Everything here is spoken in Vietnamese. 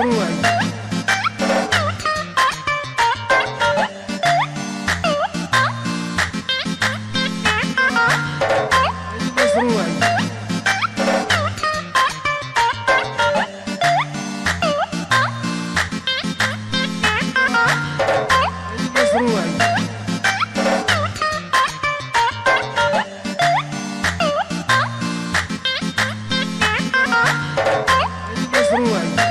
không người không người không người Everyone.